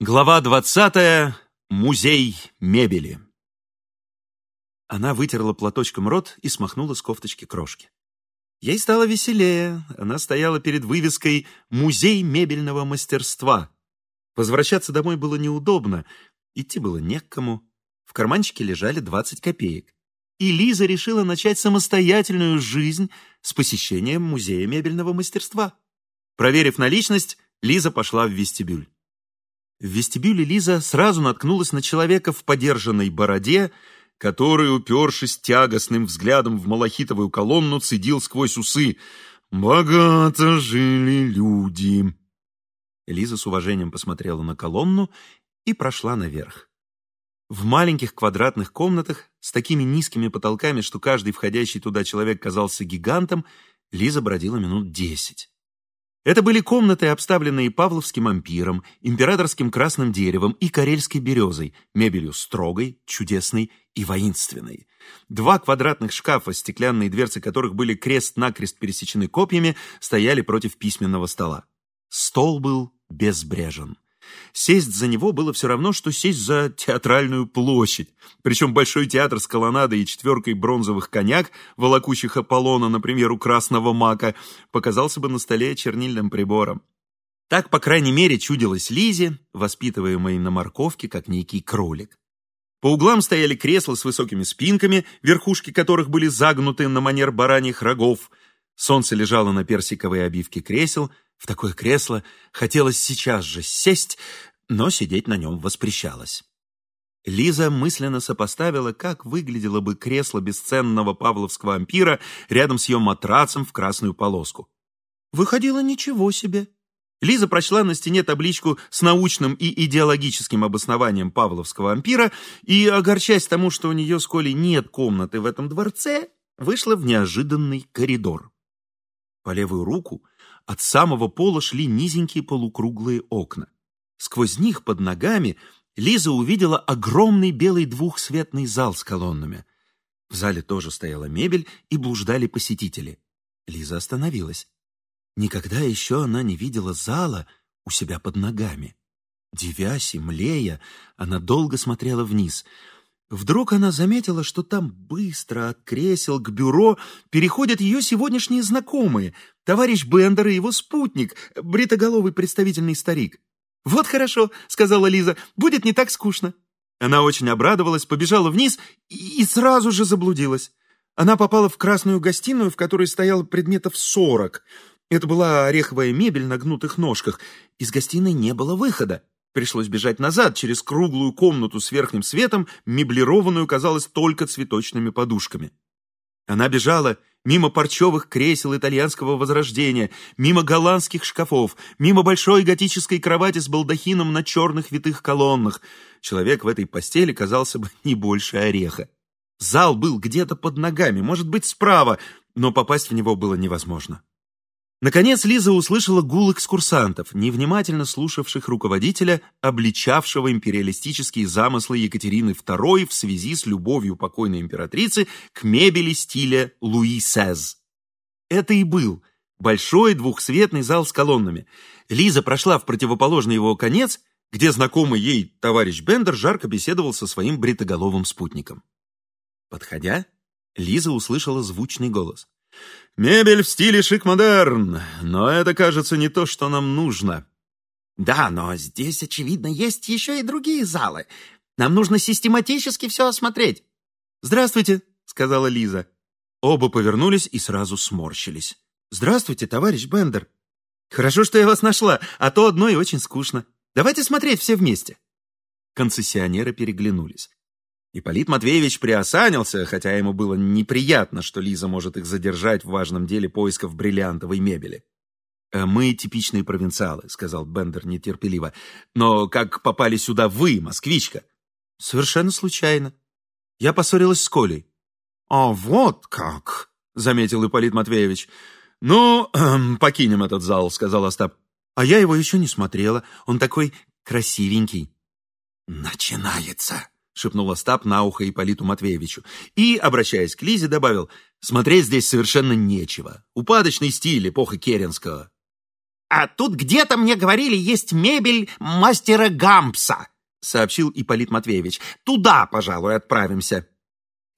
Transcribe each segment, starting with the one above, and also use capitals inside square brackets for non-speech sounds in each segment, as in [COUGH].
Глава двадцатая. Музей мебели. Она вытерла платочком рот и смахнула с кофточки крошки. Ей стало веселее. Она стояла перед вывеской «Музей мебельного мастерства». Возвращаться домой было неудобно, идти было не к кому. В карманчике лежали 20 копеек. И Лиза решила начать самостоятельную жизнь с посещением Музея мебельного мастерства. Проверив наличность, Лиза пошла в вестибюль. В вестибюле Лиза сразу наткнулась на человека в подержанной бороде, который, упершись тягостным взглядом в малахитовую колонну, цедил сквозь усы «Богато жили люди». Лиза с уважением посмотрела на колонну и прошла наверх. В маленьких квадратных комнатах с такими низкими потолками, что каждый входящий туда человек казался гигантом, Лиза бродила минут десять. Это были комнаты, обставленные павловским ампиром, императорским красным деревом и карельской березой, мебелью строгой, чудесной и воинственной. Два квадратных шкафа, стеклянные дверцы которых были крест-накрест пересечены копьями, стояли против письменного стола. Стол был безбрежен. Сесть за него было все равно, что сесть за театральную площадь. Причем Большой театр с колоннадой и четверкой бронзовых коняк, волокущих Аполлона, например, у красного мака, показался бы на столе чернильным прибором. Так, по крайней мере, чудилось Лизе, воспитываемой на морковке, как некий кролик. По углам стояли кресла с высокими спинками, верхушки которых были загнуты на манер бараньих рогов. Солнце лежало на персиковой обивке кресел — в такое кресло хотелось сейчас же сесть, но сидеть на нем воспрещалось. Лиза мысленно сопоставила, как выглядело бы кресло бесценного павловского ампира рядом с ее матрацем в красную полоску. Выходило ничего себе. Лиза прочла на стене табличку с научным и идеологическим обоснованием павловского ампира и, огорчаясь тому, что у нее с Колей нет комнаты в этом дворце, вышла в неожиданный коридор. По левую руку от самого пола шли низенькие полукруглые окна. Сквозь них под ногами Лиза увидела огромный белый двухсветный зал с колоннами. В зале тоже стояла мебель и блуждали посетители. Лиза остановилась. Никогда еще она не видела зала у себя под ногами. Девясь и млея, она долго смотрела вниз — Вдруг она заметила, что там быстро от кресел к бюро переходят ее сегодняшние знакомые, товарищ Бендер и его спутник, бритоголовый представительный старик. «Вот хорошо», — сказала Лиза, — «будет не так скучно». Она очень обрадовалась, побежала вниз и сразу же заблудилась. Она попала в красную гостиную, в которой стояло предметов сорок. Это была ореховая мебель на гнутых ножках. Из гостиной не было выхода. Пришлось бежать назад, через круглую комнату с верхним светом, меблированную, казалось, только цветочными подушками. Она бежала мимо парчевых кресел итальянского возрождения, мимо голландских шкафов, мимо большой готической кровати с балдахином на черных витых колоннах. Человек в этой постели казался бы не больше ореха. Зал был где-то под ногами, может быть, справа, но попасть в него было невозможно. Наконец Лиза услышала гул экскурсантов, невнимательно слушавших руководителя, обличавшего империалистические замыслы Екатерины II в связи с любовью покойной императрицы к мебели стиля Луи Сез. Это и был большой двухсветный зал с колоннами. Лиза прошла в противоположный его конец, где знакомый ей товарищ Бендер жарко беседовал со своим бритоголовым спутником. Подходя, Лиза услышала звучный голос. Мебель в стиле шик-модерн, но это, кажется, не то, что нам нужно. Да, но здесь, очевидно, есть еще и другие залы. Нам нужно систематически все осмотреть. Здравствуйте, сказала Лиза. Оба повернулись и сразу сморщились. Здравствуйте, товарищ Бендер. Хорошо, что я вас нашла, а то одно и очень скучно. Давайте смотреть все вместе. Концессионеры переглянулись. Ипполит Матвеевич приосанился, хотя ему было неприятно, что Лиза может их задержать в важном деле поисков бриллиантовой мебели. «Э, «Мы типичные провинциалы», — сказал Бендер нетерпеливо. «Но как попали сюда вы, москвичка?» «Совершенно случайно. Я поссорилась с Колей». «А вот как!» — заметил Ипполит Матвеевич. «Ну, эм, покинем этот зал», — сказал Остап. «А я его еще не смотрела. Он такой красивенький». «Начинается», шепнул Остап на ухо Ипполиту Матвеевичу. И, обращаясь к Лизе, добавил, смотреть здесь совершенно нечего. Упадочный стиль эпохи Керенского. А тут где-то, мне говорили, есть мебель мастера Гампса, сообщил Ипполит Матвеевич. Туда, пожалуй, отправимся.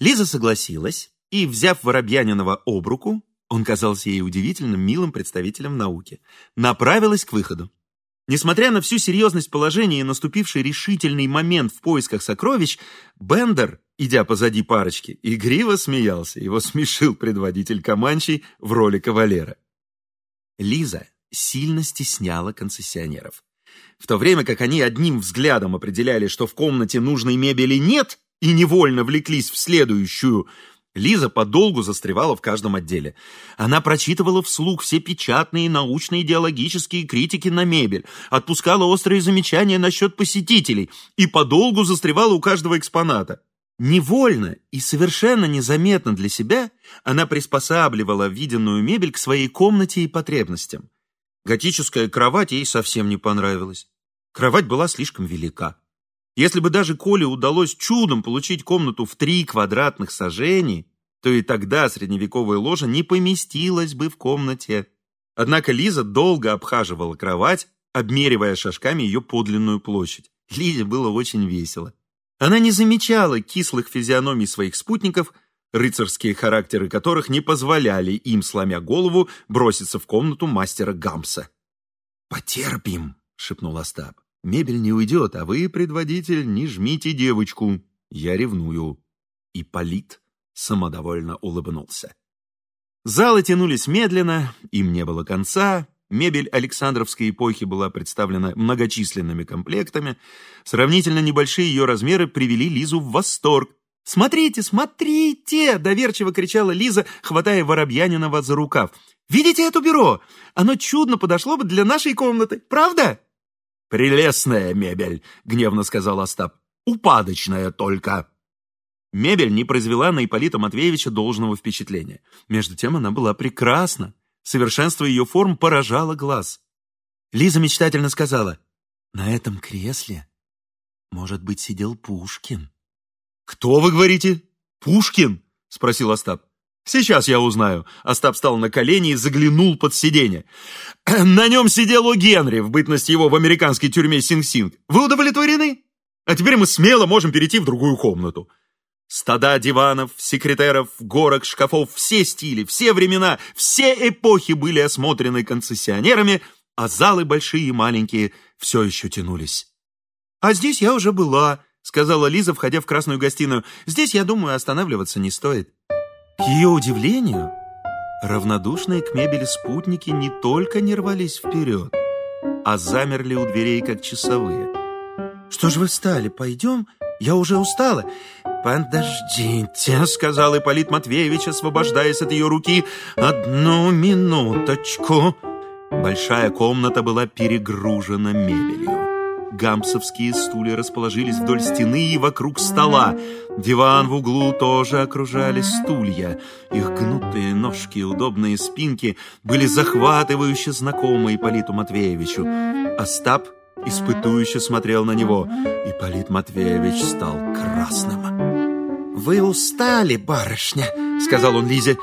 Лиза согласилась и, взяв Воробьянинова об руку, он казался ей удивительным, милым представителем науки, направилась к выходу. Несмотря на всю серьезность положения и наступивший решительный момент в поисках сокровищ, Бендер, идя позади парочки, игриво смеялся. Его смешил предводитель Каманчей в роли кавалера. Лиза сильно стесняла концессионеров. В то время как они одним взглядом определяли, что в комнате нужной мебели нет, и невольно влеклись в следующую, Лиза подолгу застревала в каждом отделе. Она прочитывала вслух все печатные, научные, идеологические критики на мебель, отпускала острые замечания насчет посетителей и подолгу застревала у каждого экспоната. Невольно и совершенно незаметно для себя она приспосабливала виденную мебель к своей комнате и потребностям. Готическая кровать ей совсем не понравилась. Кровать была слишком велика. Если бы даже Коле удалось чудом получить комнату в три квадратных сажений, то и тогда средневековая ложа не поместилась бы в комнате. Однако Лиза долго обхаживала кровать, обмеривая шажками ее подлинную площадь. Лизе было очень весело. Она не замечала кислых физиономий своих спутников, рыцарские характеры которых не позволяли им, сломя голову, броситься в комнату мастера Гамса. «Потерпим», — шепнул Остап. Мебель не уйдет, а вы, предводитель, не жмите девочку. Я ревную. И Полит самодовольно улыбнулся. Залы тянулись медленно, им не было конца. Мебель Александровской эпохи была представлена многочисленными комплектами. Сравнительно небольшие ее размеры привели Лизу в восторг. «Смотрите, смотрите!» — доверчиво кричала Лиза, хватая Воробьянинова за рукав. «Видите это бюро? Оно чудно подошло бы для нашей комнаты, правда?» «Прелестная мебель», — гневно сказал Остап. «Упадочная только». Мебель не произвела на Ипполита Матвеевича должного впечатления. Между тем она была прекрасна. Совершенство ее форм поражало глаз. Лиза мечтательно сказала, «На этом кресле, может быть, сидел Пушкин». «Кто, вы говорите? Пушкин?» — спросил Остап. «Сейчас я узнаю». Остап встал на колени и заглянул под сиденье. [CLEARS THROAT] «На нем сидел у Генри в бытность его в американской тюрьме Синг-Синг. Вы удовлетворены? А теперь мы смело можем перейти в другую комнату». Стада диванов, секретеров, горок, шкафов, все стили, все времена, все эпохи были осмотрены концессионерами, а залы большие и маленькие все еще тянулись. «А здесь я уже была», — сказала Лиза, входя в красную гостиную. «Здесь, я думаю, останавливаться не стоит». К ее удивлению, равнодушные к мебели спутники не только не рвались вперед, а замерли у дверей, как часовые. «Что ж вы встали? Пойдем? Я уже устала». «Подождите», — сказал Ипполит Матвеевич, освобождаясь от ее руки. «Одну минуточку». Большая комната была перегружена мебелью. Гампсовские стулья расположились вдоль стены и вокруг стола. Диван в углу тоже окружали стулья. Их гнутые ножки и удобные спинки были захватывающе знакомы Ипполиту Матвеевичу. Остап испытующе смотрел на него. Ипполит Матвеевич стал красным. «Вы устали, барышня», — сказал он Лизе.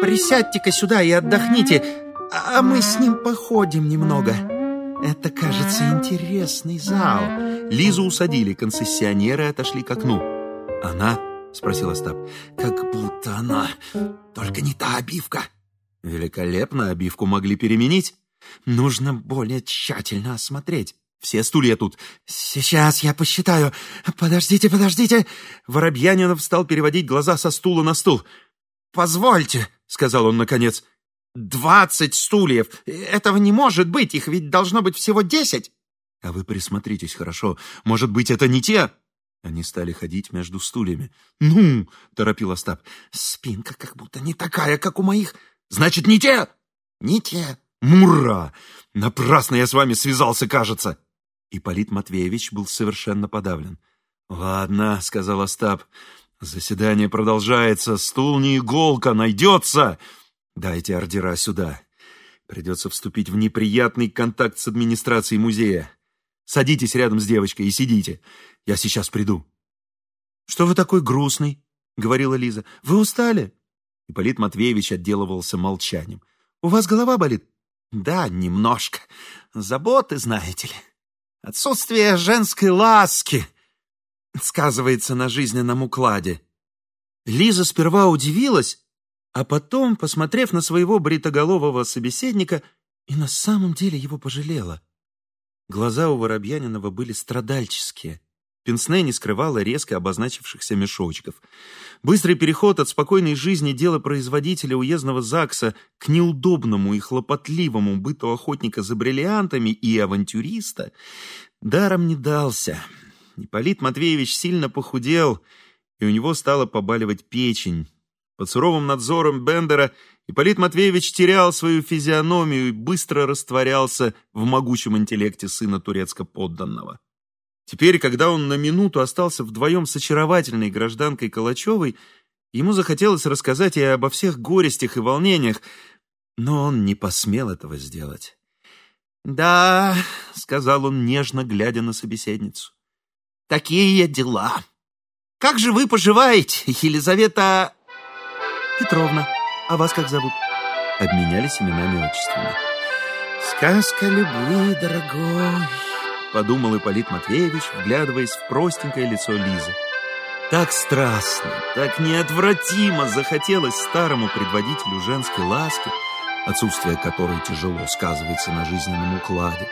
«Присядьте-ка сюда и отдохните, а мы с ним походим немного». Это, кажется, интересный зал. Лизу усадили, концессионеры отошли к окну. Она? Спросил Остап. Как будто она, только не та обивка. Великолепно, обивку могли переменить. Нужно более тщательно осмотреть. Все стулья тут. Сейчас я посчитаю. Подождите, подождите. Воробьянинов стал переводить глаза со стула на стул. «Позвольте», — сказал он наконец. «Двадцать стульев! Этого не может быть, их ведь должно быть всего десять!» «А вы присмотритесь хорошо, может быть, это не те?» Они стали ходить между стульями. «Ну!» — торопил Остап. «Спинка как будто не такая, как у моих. Значит, не те?» «Не те». «Мура! Напрасно я с вами связался, кажется!» Ипполит Матвеевич был совершенно подавлен. «Ладно», — сказал Остап, — «заседание продолжается, стул не иголка, найдется!» Дайте ордера сюда. Придется вступить в неприятный контакт с администрацией музея. Садитесь рядом с девочкой и сидите. Я сейчас приду. Что вы такой грустный? Говорила Лиза. Вы устали? Ипполит Матвеевич отделывался молчанием. У вас голова болит? Да, немножко. Заботы, знаете ли. Отсутствие женской ласки сказывается на жизненном укладе. Лиза сперва удивилась, а потом, посмотрев на своего бритоголового собеседника, и на самом деле его пожалела. Глаза у Воробьянинова были страдальческие. Пенсне не скрывала резко обозначившихся мешочков. Быстрый переход от спокойной жизни дела производителя уездного ЗАГСа к неудобному и хлопотливому быту охотника за бриллиантами и авантюриста даром не дался. Ипполит Матвеевич сильно похудел, и у него стала побаливать печень. Под суровым надзором Бендера Ипполит Матвеевич терял свою физиономию и быстро растворялся в могучем интеллекте сына турецко-подданного. Теперь, когда он на минуту остался вдвоем с очаровательной гражданкой Калачевой, ему захотелось рассказать ей обо всех горестях и волнениях, но он не посмел этого сделать. «Да», — сказал он, нежно глядя на собеседницу, — «такие дела. Как же вы поживаете, Елизавета...» «Петровна, а вас как зовут?» Обменялись именами и отчествами. «Сказка любви, дорогой», подумал Ипполит Матвеевич, вглядываясь в простенькое лицо Лизы. Так страстно, так неотвратимо захотелось старому предводителю женской ласки, отсутствие которой тяжело сказывается на жизненном укладе,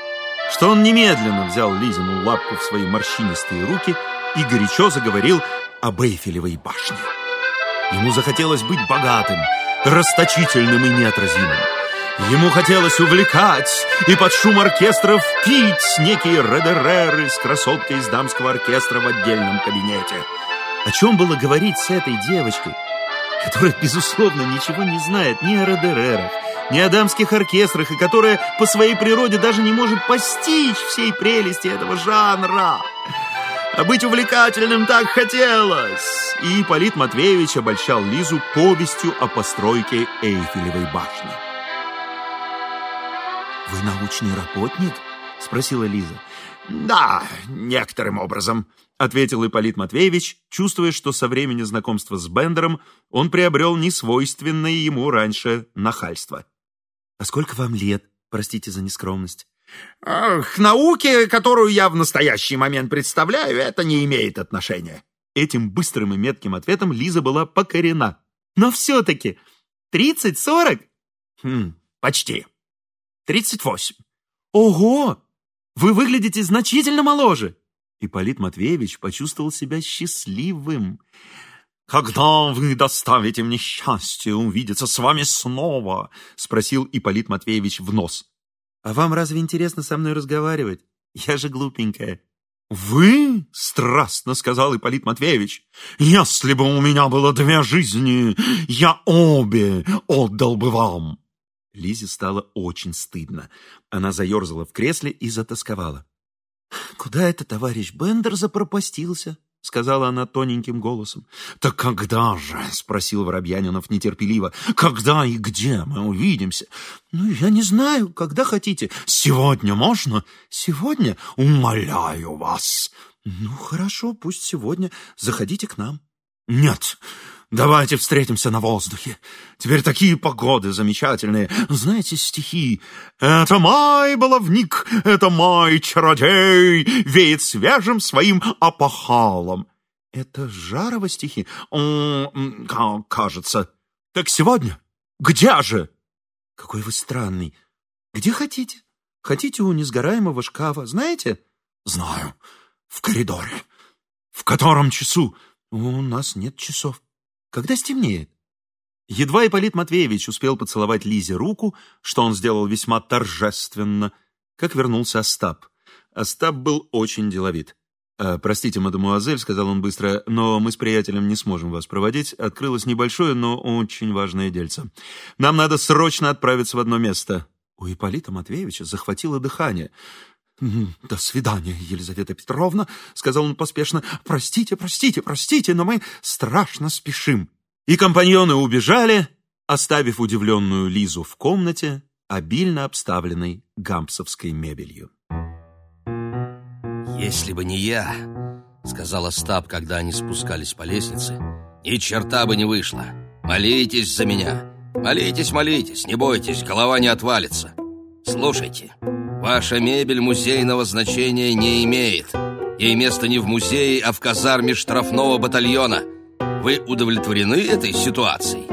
что он немедленно взял Лизину лапку в свои морщинистые руки и горячо заговорил об Эйфелевой башне. Ему захотелось быть богатым, расточительным и неотразимым. Ему хотелось увлекать и под шум оркестров пить некие редереры с красоткой из дамского оркестра в отдельном кабинете. О чем было говорить с этой девочкой, которая, безусловно, ничего не знает ни о редерерах, ни о дамских оркестрах, и которая по своей природе даже не может постичь всей прелести этого жанра. А быть увлекательным так хотелось. И Полит Матвеевич обольщал Лизу повестью о постройке Эйфелевой башни. «Вы научный работник?» — спросила Лиза. «Да, некоторым образом», — ответил Ипполит Матвеевич, чувствуя, что со времени знакомства с Бендером он приобрел несвойственное ему раньше нахальство. «А сколько вам лет? Простите за нескромность». «К науке, которую я в настоящий момент представляю, это не имеет отношения». Этим быстрым и метким ответом Лиза была покорена. «Но все-таки тридцать-сорок?» «Хм, почти». Тридцать восемь. Ого! Вы выглядите значительно моложе. Ипполит Матвеевич почувствовал себя счастливым. «Когда вы доставите мне счастье увидеться с вами снова?» — спросил Ипполит Матвеевич в нос. «А вам разве интересно со мной разговаривать? Я же глупенькая». «Вы?» — страстно сказал Ипполит Матвеевич. «Если бы у меня было две жизни, я обе отдал бы вам». Лизе стало очень стыдно. Она заерзала в кресле и затасковала. «Куда это товарищ Бендер запропастился?» — сказала она тоненьким голосом. «Так когда же?» — спросил Воробьянинов нетерпеливо. «Когда и где мы увидимся?» «Ну, я не знаю, когда хотите». «Сегодня можно?» «Сегодня? Умоляю вас». «Ну, хорошо, пусть сегодня. Заходите к нам». «Нет, Давайте встретимся на воздухе. Теперь такие погоды замечательные. Знаете стихи? Это май баловник, это май чародей, веет свежим своим опахалом. Это Жарова стихи? О, кажется. Так сегодня? Где же? Какой вы странный. Где хотите? Хотите у несгораемого шкафа, знаете? Знаю. В коридоре. В котором часу? У нас нет часов. Когда стемнеет? Едва Ипполит Матвеевич успел поцеловать Лизе руку, что он сделал весьма торжественно, как вернулся Остап. Остап был очень деловит. «Э, «Простите, мадемуазель», — сказал он быстро, — «но мы с приятелем не сможем вас проводить. Открылось небольшое, но очень важное дельце. Нам надо срочно отправиться в одно место». У Ипполита Матвеевича захватило дыхание. «До свидания, Елизавета Петровна», — сказал он поспешно. «Простите, простите, простите, но мы страшно спешим». И компаньоны убежали, оставив удивленную Лизу в комнате, обильно обставленной гампсовской мебелью. «Если бы не я», — сказал Остап, когда они спускались по лестнице, — «ни черта бы не вышло. Молитесь за меня. Молитесь, молитесь, не бойтесь, голова не отвалится». Слушайте, ваша мебель музейного значения не имеет. Ей место не в музее, а в казарме штрафного батальона. Вы удовлетворены этой ситуацией?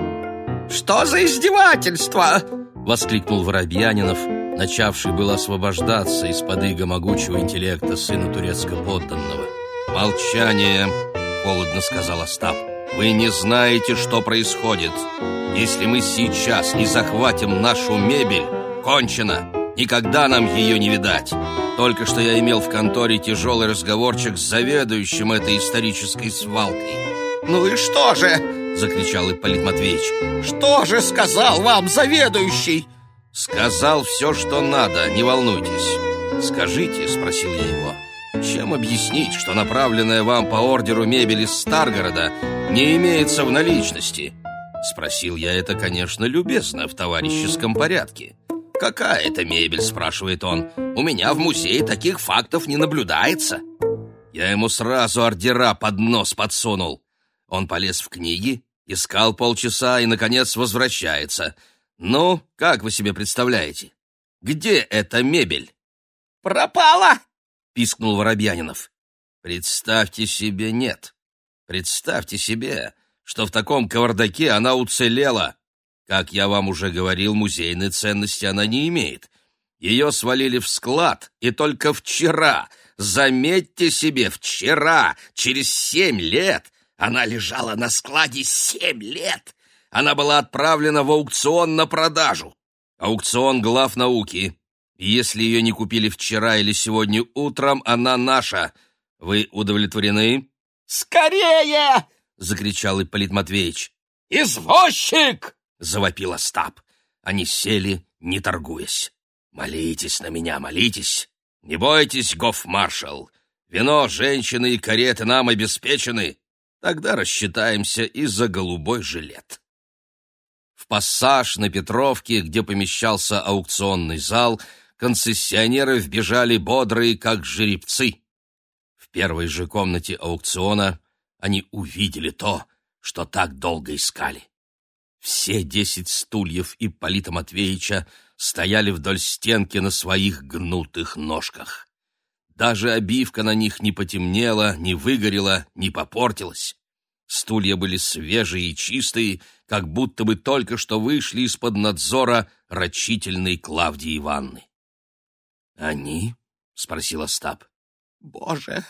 «Что за издевательство?» — воскликнул Воробьянинов, начавший был освобождаться из-под иго могучего интеллекта сына турецко-подданного. «Молчание!» — холодно сказал Остап. «Вы не знаете, что происходит. Если мы сейчас не захватим нашу мебель, кончено. Никогда нам ее не видать. Только что я имел в конторе тяжелый разговорчик с заведующим этой исторической свалкой». «Ну и что же?» — закричал Ипполит Матвеевич. «Что же сказал вам заведующий?» «Сказал все, что надо, не волнуйтесь». «Скажите», — спросил я его, — «чем объяснить, что направленная вам по ордеру мебель из Старгорода не имеется в наличности?» Спросил я это, конечно, любезно, в товарищеском порядке. «Какая это мебель?» — спрашивает он. «У меня в музее таких фактов не наблюдается». Я ему сразу ордера под нос подсунул. Он полез в книги, искал полчаса и, наконец, возвращается — «Ну, как вы себе представляете? Где эта мебель?» «Пропала!» — пискнул Воробьянинов. «Представьте себе, нет. Представьте себе, что в таком кавардаке она уцелела. Как я вам уже говорил, музейной ценности она не имеет. Ее свалили в склад, и только вчера, заметьте себе, вчера, через семь лет, она лежала на складе семь лет!» она была отправлена в аукцион на продажу. Аукцион глав науки. Если ее не купили вчера или сегодня утром, она наша. Вы удовлетворены? «Скорее!» — закричал Ипполит Матвеевич. «Извозчик!» — завопил Остап. Они сели, не торгуясь. «Молитесь на меня, молитесь! Не бойтесь, гоф-маршал! Вино, женщины и кареты нам обеспечены. Тогда рассчитаемся и за голубой жилет» пассаж на Петровке, где помещался аукционный зал, концессионеры вбежали бодрые, как жеребцы. В первой же комнате аукциона они увидели то, что так долго искали. Все десять стульев Ипполита Матвеевича стояли вдоль стенки на своих гнутых ножках. Даже обивка на них не потемнела, не выгорела, не попортилась. Стулья были свежие и чистые, как будто бы только что вышли из-под надзора рачительной Клавдии Ивановны. «Они?» — спросил Остап. «Боже,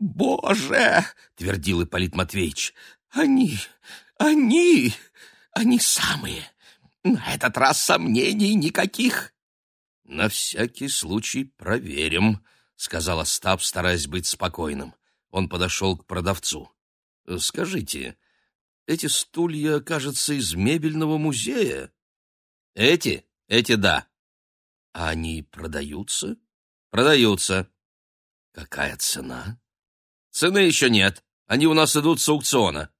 боже!» — твердил Ипполит Матвеевич. «Они, они, они самые! На этот раз сомнений никаких!» «На всякий случай проверим», — сказал Остап, стараясь быть спокойным. Он подошел к продавцу. «Скажите, эти стулья, кажется, из мебельного музея?» «Эти? Эти да». «А они продаются?» «Продаются». «Какая цена?» «Цены еще нет. Они у нас идут с аукциона».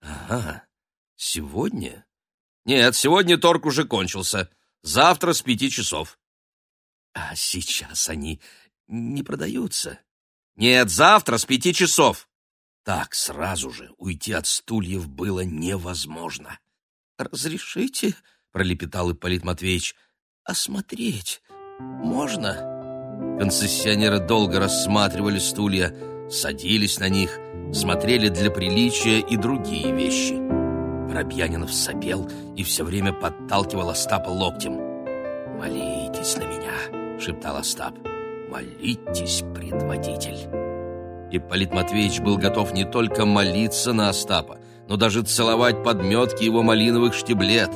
«Ага. Сегодня?» «Нет, сегодня торг уже кончился. Завтра с пяти часов». «А сейчас они не продаются?» «Нет, завтра с пяти часов». Так сразу же уйти от стульев было невозможно. «Разрешите?» — пролепетал Ипполит Матвеевич. «Осмотреть можно?» Концессионеры долго рассматривали стулья, садились на них, смотрели для приличия и другие вещи. Воробьянинов сопел и все время подталкивал Остапа локтем. «Молитесь на меня!» — шептал Остап. «Молитесь, предводитель!» Ипполит Матвеевич был готов не только молиться на Остапа, но даже целовать подметки его малиновых штиблет.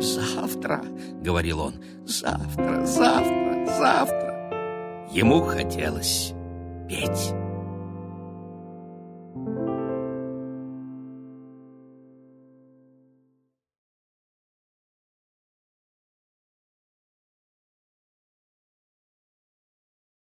«Завтра», — говорил он, — «завтра, завтра, завтра». Ему хотелось петь.